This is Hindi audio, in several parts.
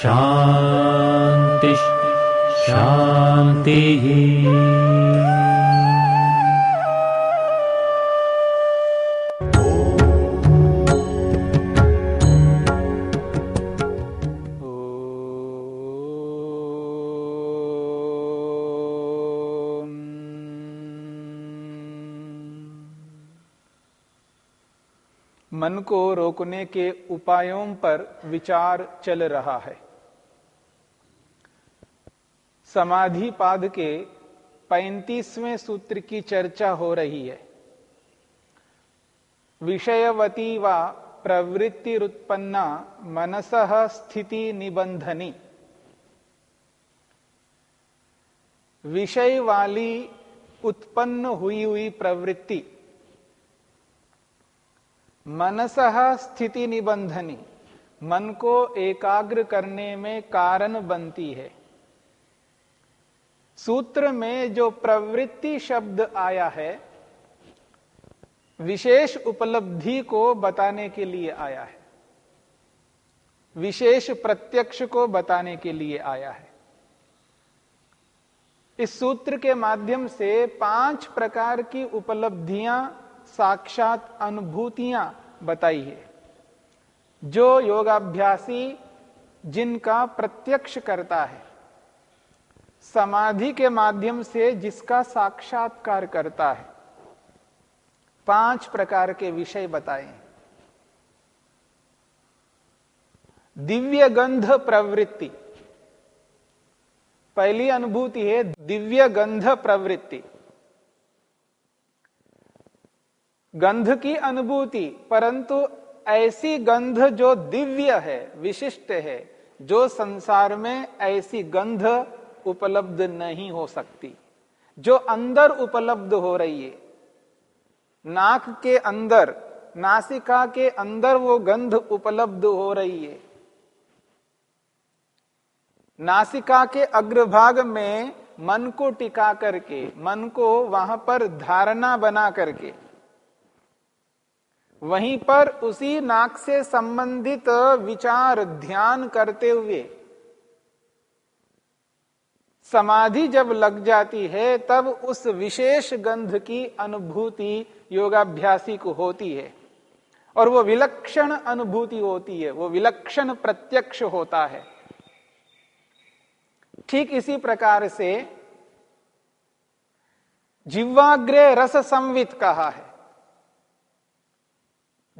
शान्तिः शान्तिः को रोकने के उपायों पर विचार चल रहा है। समाधि पाद के पैंतीसवें सूत्र की चर्चा हो रही है। विषयवती व प्रवृत्तिरुत्पन्ना मनस स्थिति निबंधनी विषय वाली उत्पन्न हुई हुई प्रवृत्ति मनस स्थिति निबंधनी मन को एकाग्र करने में कारण बनती है। सूत्र में जो प्रवृत्ति शब्द आया है, विशेष उपलब्धि को बताने के लिए आया है। विशेष प्रत्यक्ष को बताने के लिए आया है। इस सूत्र के माध्यम से पाँच प्रकार की उपलब्धियाँ साक्षात अनुभूतियाँ बताई है। जो योगाभ्यासी जिनका प्रत्यक्ष करता है, समाधि के माध्यम से जिसका साक्षात्कार करता है, पाँच प्रकार के विषय बताए। दिव्य गंध प्रवृत्ति। पहली अनुभूति है दिव्य गंध प्रवृत्ति। गंध की अनुभूति, परंतु ऐसी गंध जो दिव्य है, विशिष्ट है, जो संसार में ऐसी गंध उपलब्ध नहीं हो सकती, जो अंदर उपलब्ध हो रही है। नाक के अंदर, नासिका के अंदर वो गंध उपलब्ध हो रही है। नासिका के अग्रभाग में मन को टिका करके, मन को वहाँ पर धारणा बना करके वहीं पर उसी नाक से संबंधित विचार ध्यान करते हुए, समाधि जब लग जाती है, तब उस विशेष गंध की अनुभूति योगाभ्यासी को होती है। और वो विलक्षण अनुभूति होती है, वो विलक्षण प्रत्यक्ष होता है। ठीक इसी प्रकार से जिह्वाग्रे रस संवित कहा है।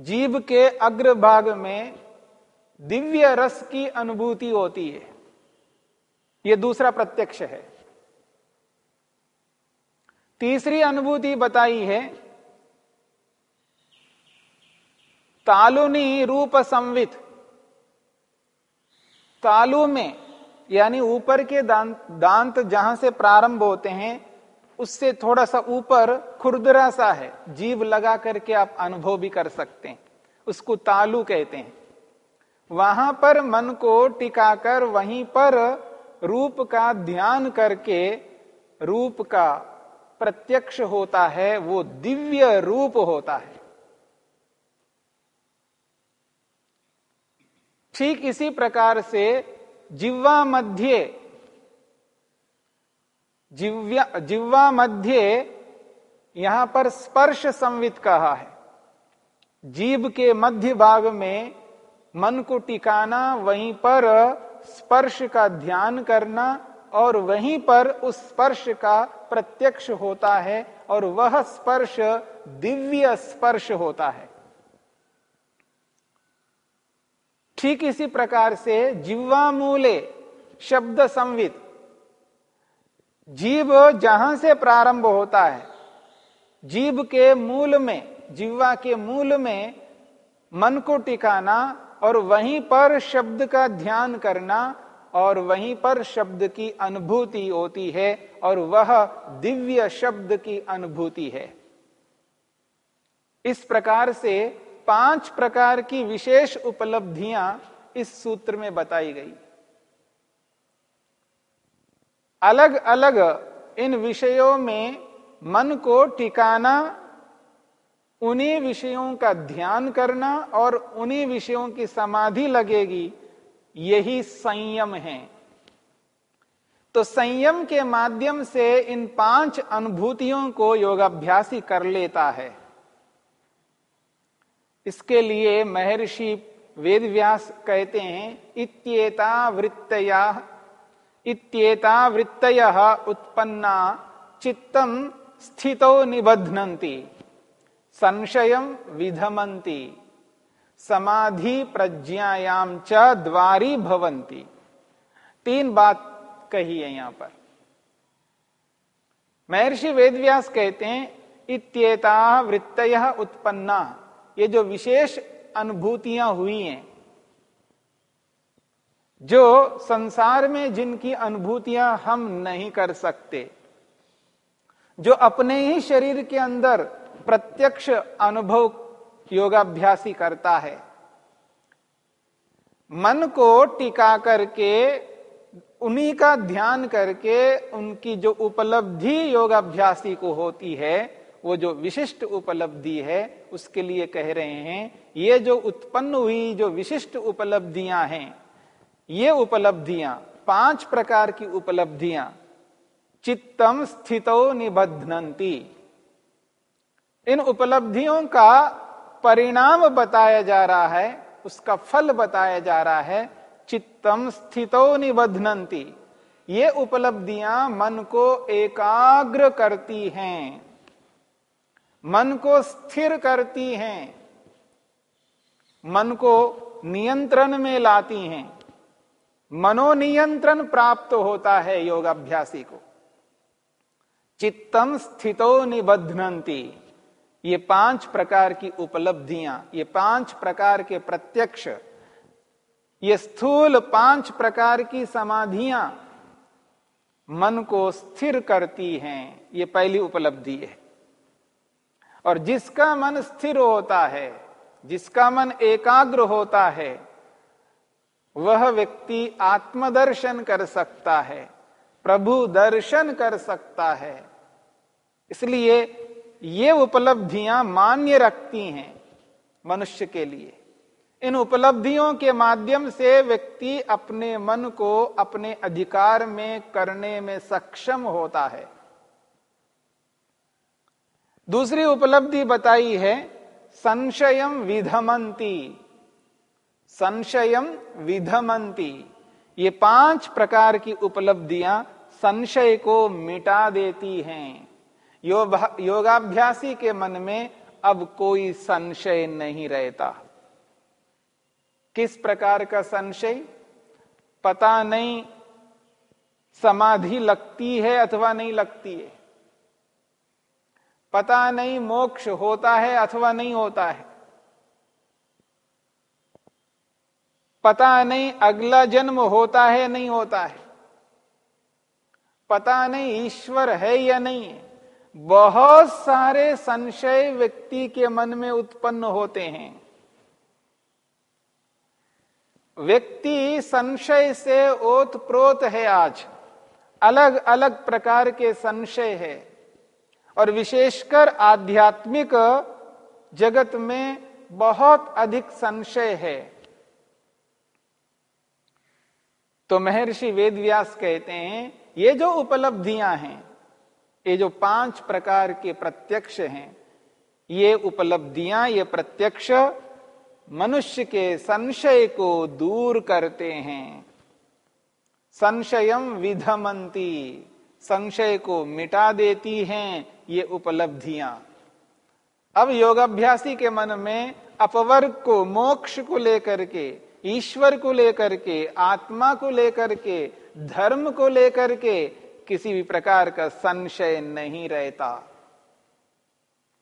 जीव के अग्रभाग में दिव्य रस की अनुभूति होती है। यह दूसरा प्रत्यक्ष है। तीसरी अनुभूति बताई है, तालुनी रूप संवित। तालु में, यानी ऊपर के दांत दांत जहाँ से प्रारंभ होते हैं उससे थोड़ा सा ऊपर खुरदरा सा है। जीव लगा करके आप अनुभव भी कर सकते हैं। उसको तालु कहते हैं। वहाँ पर मन को टिकाकर वहीं पर रूप का ध्यान करके रूप का प्रत्यक्ष होता है, वो दिव्य रूप होता है। ठीक इसी प्रकार से जिह्वा मध्य जिव्या, जिह्वा मध्य यहाँ पर स्पर्श संवित कहा है। जीव के मध्य भाग में मन को टिकाना, वहीं पर स्पर्श का ध्यान करना और वहीं पर उस स्पर्श का प्रत्यक्ष होता है और वह स्पर्श दिव्य स्पर्श होता है। ठीक इसी प्रकार से जिह्वा मूले शब्द संवित जीव जहाँ से प्रारंभ होता है, जीव के मूल में, जीवा के मूल में मन को टिकाना और वहीं पर शब्द का ध्यान करना और वहीं पर शब्द की अनुभूति होती है और वह दिव्य शब्द की अनुभूति है। इस प्रकार से पाँच प्रकार की विशेष उपलब्धियाँ इस सूत्र में बताई गई। अलग अलग इन विषयों में मन को टिकाना, उन्हीं विषयों का ध्यान करना और उन्हीं विषयों की समाधि लगेगी, यही संयम है। तो संयम के माध्यम से इन पाँच अनुभूतियों को योगाभ्यासी कर लेता है। इसके लिए महर्षि वेदव्यास कहते हैं इत्येता वृत्तया इत्येता वृत्तय उत्पन्ना चित्तम स्थितो निबध्नन्ति। संशय विधमंती समाधि प्रज्ञायाम च द्वारी भवंती तीन बात कही है यहाँ पर। महर्षि वेदव्यास कहते हैं, इत्येता वृत्तय उत्पन्ना। ये जो विशेष अनुभूतियाँ हुई हैं जो संसार में जिनकी अनुभूतियाँ हम नहीं कर सकते, जो अपने ही शरीर के अंदर प्रत्यक्ष अनुभव योगाभ्यासी करता है, मन को टिका करके, उन्हीं का ध्यान करके उनकी जो उपलब्धि योगाभ्यासी को होती है, वो जो विशिष्ट उपलब्धि है, उसके लिए कह रहे हैं, ये जो उत्पन्न हुई जो विशिष्ट उपलब्धियाँ हैं ये उपलब्धियाँ, पाँच प्रकार की उपलब्धियाँ, चित्तम स्थितो निबध्नती। इन उपलब्धियों का परिणाम बताया जा रहा है, उसका फल बताया जा रहा है, चित्तम स्थितो निबध्नती। ये उपलब्धियाँ मन को एकाग्र करती हैं, मन को स्थिर करती हैं, मन को नियंत्रण में लाती हैं। मनोनियंत्रण प्राप्त होता है योगाभ्यासी को। चित्तम स्थितो निबध्नती। ये पाँच प्रकार की उपलब्धियाँ, ये पाँच प्रकार के प्रत्यक्ष, ये स्थूल पाँच प्रकार की समाधियाँ मन को स्थिर करती हैं, ये पहली उपलब्धि है। और जिसका मन स्थिर होता है, जिसका मन एकाग्र होता है वह व्यक्ति आत्मदर्शन कर सकता है, प्रभु दर्शन कर सकता है। इसलिए ये उपलब्धियाँ मान्य रखती हैं मनुष्य के लिए। इन उपलब्धियों के माध्यम से व्यक्ति अपने मन को अपने अधिकार में करने में सक्षम होता है। दूसरी उपलब्धि बताई है संशयम विधमंती संशयम विधमंती ये पाँच प्रकार की उपलब्धियाँ संशय को मिटा देती हैं। यो योगाभ्यासी के मन में अब कोई संशय नहीं रहता। किस प्रकार का संशय? पता नहीं, समाधि लगती है अथवा नहीं लगती है। पता नहीं, मोक्ष होता है अथवा नहीं होता है। पता नहीं अगला जन्म होता है नहीं होता है। पता नहीं ईश्वर है या नहीं। है बहुत सारे संशय व्यक्ति के मन में उत्पन्न होते हैं। व्यक्ति संशय से ओत प्रोत है आज। अलग अलग प्रकार के संशय है। और विशेषकर आध्यात्मिक जगत में बहुत अधिक संशय है। तो महर्षि वेदव्यास कहते हैं, ये जो उपलब्धियाँ हैं, ये जो पाँच प्रकार के प्रत्यक्ष हैं, ये उपलब्धियाँ, ये प्रत्यक्ष मनुष्य के संशय को दूर करते हैं। संशयम विधमंती संशय को मिटा देती हैं ये उपलब्धियाँ। अब योगाभ्यासी के मन में अपवर्ग को, मोक्ष को लेकर के ईश्वर को लेकर के, आत्मा को लेकर के, धर्म को लेकर के किसी भी प्रकार का संशय नहीं रहता।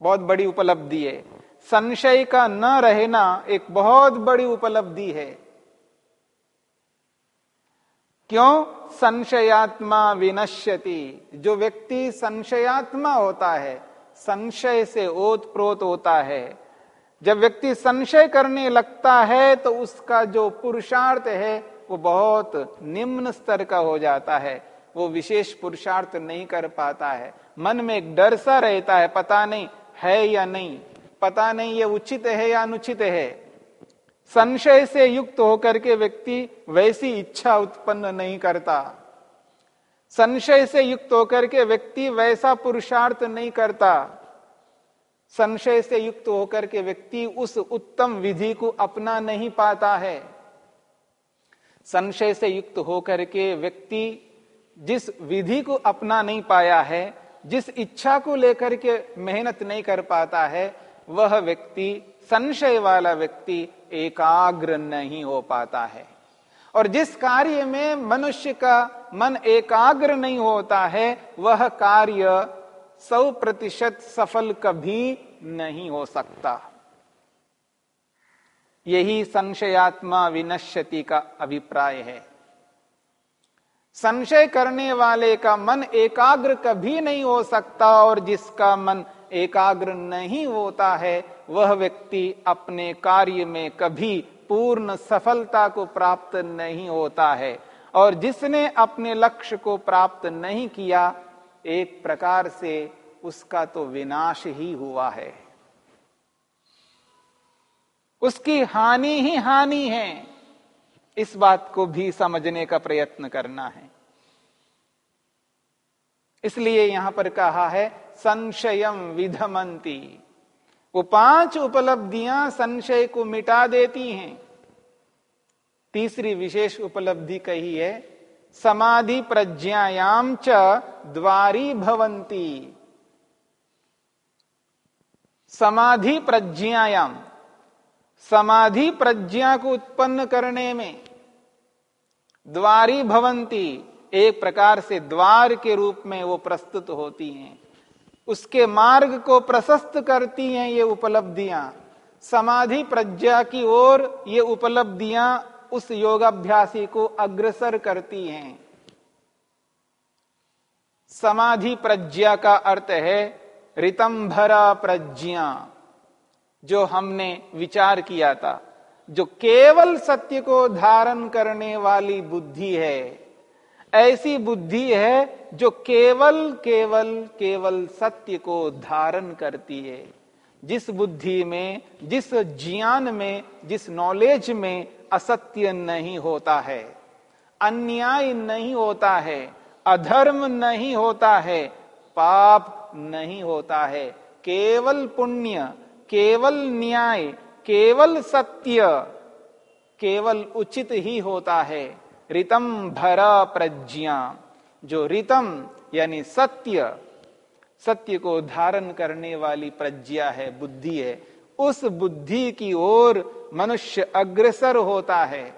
बहुत बड़ी उपलब्धि है। संशय का न रहना एक बहुत बड़ी उपलब्धि है। क्यों? संशयात्मा विनश्यति। जो व्यक्ति संशयात्मा होता है, संशय से ओत प्रोत होता है। जब व्यक्ति संशय करने लगता है तो उसका जो पुरुषार्थ है, वो बहुत निम्न स्तर का हो जाता है। वो विशेष पुरुषार्थ नहीं कर पाता है। मन में एक डर सा रहता है, पता नहीं है या नहीं। पता नहीं ये उचित है या अनुचित है। संशय से युक्त होकर के व्यक्ति वैसी इच्छा उत्पन्न नहीं करता। संशय से युक्त होकर के व्यक्ति वैसा पुरुषार्थ नहीं करता। संशय से युक्त होकर के व्यक्ति उस उत्तम विधि को अपना नहीं पाता है। संशय से युक्त होकर के व्यक्ति जिस विधि को अपना नहीं पाया है, जिस इच्छा को लेकर के मेहनत नहीं कर पाता है, वह व्यक्ति, संशय वाला व्यक्ति एकाग्र नहीं हो पाता है। और जिस कार्य में मनुष्य का मन एकाग्र नहीं होता है, वह कार्य सौ प्रतिशत सफल कभी नहीं हो सकता। यही संशयात्मा विनश्यति का अभिप्राय है। संशय करने वाले का मन एकाग्र कभी नहीं हो सकता और जिसका मन एकाग्र नहीं होता है, वह व्यक्ति अपने कार्य में कभी पूर्ण सफलता को प्राप्त नहीं होता है। और जिसने अपने लक्ष्य को प्राप्त नहीं किया एक प्रकार से उसका तो विनाश ही हुआ है। उसकी हानि ही हानि है। इस बात को भी समझने का प्रयत्न करना है। इसलिए यहाँ पर कहा है संशयम विधमंती वो पाँच उपलब्धियाँ संशय को मिटा देती हैं। तीसरी विशेष उपलब्धि कही है समाधि प्रज्ञायाम च द्वारी भवंती समाधि प्रज्ञायाम समाधि प्रज्ञा को उत्पन्न करने में द्वारी भवंती एक प्रकार से द्वार के रूप में वो प्रस्तुत होती हैं। उसके मार्ग को प्रशस्त करती हैं ये उपलब्धियाँ। समाधि प्रज्ञा की ओर ये उपलब्धियाँ उस योगाभ्यासी को अग्रसर करती हैं। समाधि प्रज्ञा का अर्थ है रितंभरा प्रज्ञा, जो हमने विचार किया था, जो केवल सत्य को धारण करने वाली बुद्धि है। ऐसी बुद्धि है जो केवल केवल केवल सत्य को धारण करती है। जिस बुद्धि में, जिस ज्ञान में, जिस नॉलेज में असत्य नहीं होता है, अन्याय नहीं होता है, अधर्म नहीं होता है, पाप नहीं होता है, केवल पुण्य, केवल न्याय, केवल सत्य, केवल उचित ही होता है। रितम भरा प्रज्ञा, जो रितम यानी सत्य सत्य को धारण करने वाली प्रज्ञा है, बुद्धि है। उस बुद्धि की ओर मनुष्य अग्रसर होता है।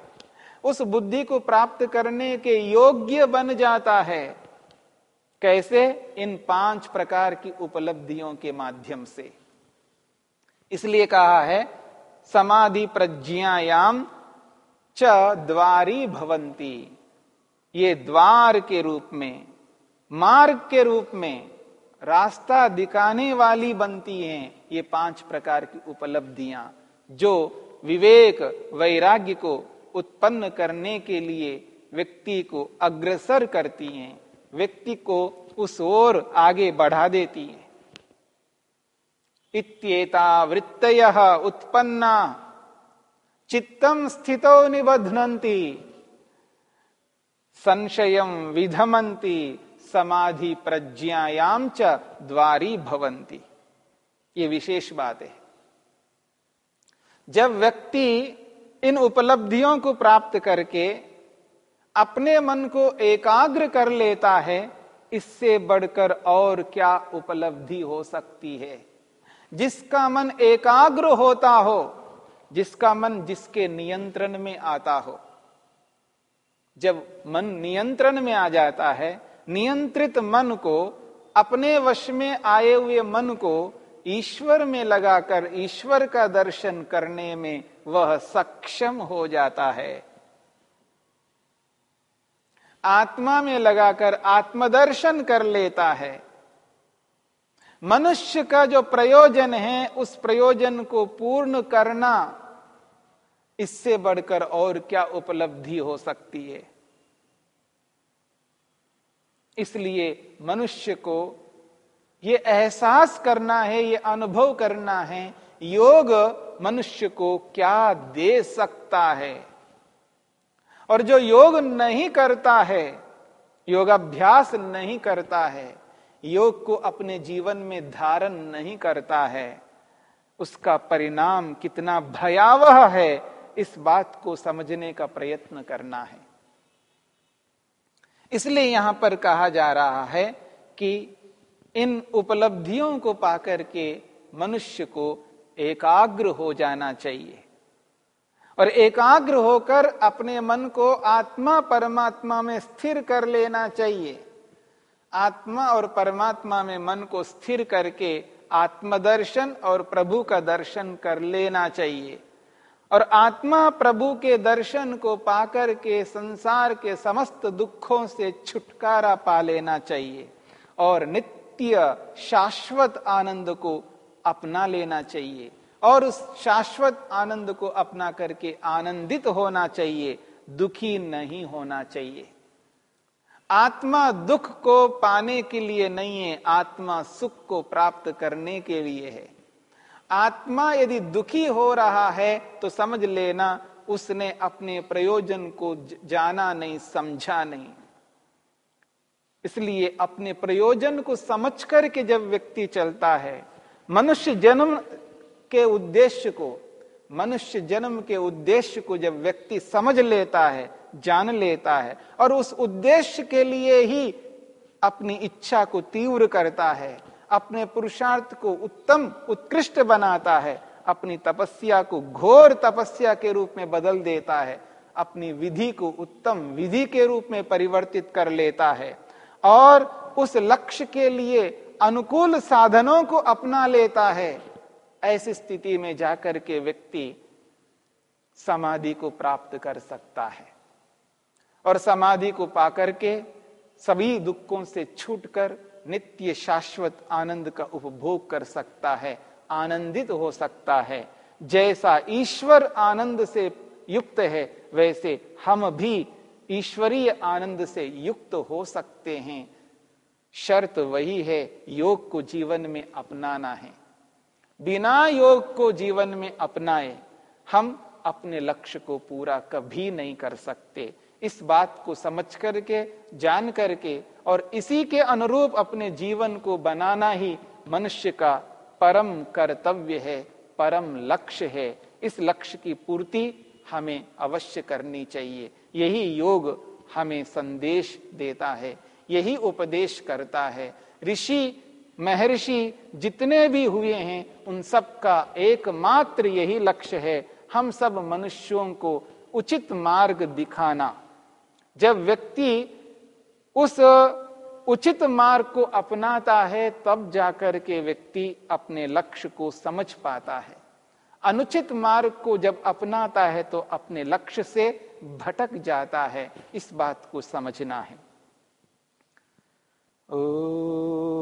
उस बुद्धि को प्राप्त करने के योग्य बन जाता है। कैसे? इन पाँच प्रकार की उपलब्धियों के माध्यम से। इसलिए कहा है, समाधि प्रज्ञायाम च द्वारी भवंती। ये द्वार के रूप में, मार्ग के रूप में रास्ता दिखाने वाली बनती हैं ये पाँच प्रकार की उपलब्धियाँ, जो विवेक, वैराग्य को उत्पन्न करने के लिए व्यक्ति को अग्रसर करती हैं, व्यक्ति को उस ओर आगे बढ़ा देती हैं। इत्येता वृत्तय उत्पन्ना चित्तम स्थितो निबध्नती संशयम विधमंती समाधि प्रज्ञायाम च द्वारी भवंती ये विशेष बात है। जब व्यक्ति इन उपलब्धियों को प्राप्त करके अपने मन को एकाग्र कर लेता है, इससे बढ़कर और क्या उपलब्धि हो सकती है? जिसका मन एकाग्र होता हो, जिसका मन जिसके नियंत्रण में आता हो। जब मन नियंत्रण में आ जाता है नियंत्रित मन को, अपने वश में आए हुए मन को ईश्वर में लगाकर, ईश्वर का दर्शन करने में वह सक्षम हो जाता है। आत्मा में लगाकर आत्मदर्शन कर लेता है। मनुष्य का जो प्रयोजन है, उस प्रयोजन को पूर्ण करना, इससे बढ़कर और क्या उपलब्धि हो सकती है? इसलिए मनुष्य को ये एहसास करना है, ये अनुभव करना है, योग मनुष्य को क्या दे सकता है? और जो योग नहीं करता है, योगाभ्यास नहीं करता है, योग को अपने जीवन में धारण नहीं करता है, उसका परिणाम कितना भयावह है, इस बात को समझने का प्रयत्न करना है। इसलिए यहाँ पर कहा जा रहा है कि इन उपलब्धियों को पाकर के मनुष्य को एकाग्र हो जाना चाहिए। और एकाग्र होकर अपने मन को आत्मा परमात्मा में स्थिर कर लेना चाहिए। आत्मा और परमात्मा में मन को स्थिर करके आत्मदर्शन और प्रभु का दर्शन कर लेना चाहिए। और आत्मा प्रभु के दर्शन को पाकर के संसार के समस्त दुखों से छुटकारा पा लेना चाहिए और नित्य शाश्वत आनंद को अपना लेना चाहिए और उस शाश्वत आनंद को अपना करके आनंदित होना चाहिए, दुखी नहीं होना चाहिए। आत्मा दुख को पाने के लिए नहीं है, आत्मा सुख को प्राप्त करने के लिए है। आत्मा यदि दुखी हो रहा है तो समझ लेना उसने अपने प्रयोजन को जाना नहीं, समझा नहीं। इसलिए अपने प्रयोजन को समझ करके जब व्यक्ति चलता है, मनुष्य जन्म के उद्देश्य को, मनुष्य जन्म के उद्देश्य को जब व्यक्ति समझ लेता है, जान लेता है, और उस उद्देश्य के लिए ही अपनी इच्छा को तीव्र करता है अपने पुरुषार्थ को उत्तम, उत्कृष्ट बनाता है, अपनी तपस्या को घोर तपस्या के रूप में बदल देता है, अपनी विधि को उत्तम विधि के रूप में परिवर्तित कर लेता है और उस लक्ष्य के लिए अनुकूल साधनों को अपना लेता है। ऐसी स्थिति में जाकर के व्यक्ति समाधि को प्राप्त कर सकता है और समाधि को पाकर के सभी दुखों से छूटकर नित्य शाश्वत आनंद का उपभोग कर सकता है, आनंदित हो सकता है। जैसा ईश्वर आनंद से युक्त है, वैसे हम भी ईश्वरीय आनंद से युक्त हो सकते हैं। शर्त वही है, योग को जीवन में अपनाना है। बिना योग को जीवन में अपनाए हम अपने लक्ष्य को पूरा कभी नहीं कर सकते। इस बात को समझ करके, जान करके और इसी के अनुरूप अपने जीवन को बनाना ही मनुष्य का परम कर्तव्य है, परम लक्ष्य है। इस लक्ष्य की पूर्ति हमें अवश्य करनी चाहिए। यही योग हमें संदेश देता है, यही उपदेश करता है। ऋषि, महर्षि जितने भी हुए हैं, उन सब का एकमात्र यही लक्ष्य है, हम सब मनुष्यों को उचित मार्ग दिखाना। जब व्यक्ति उस उचित मार्ग को अपनाता है, तब जाकर के व्यक्ति अपने लक्ष्य को समझ पाता है। अनुचित मार्ग को जब अपनाता है तो अपने लक्ष्य से भटक जाता है। इस बात को समझना है। ओ...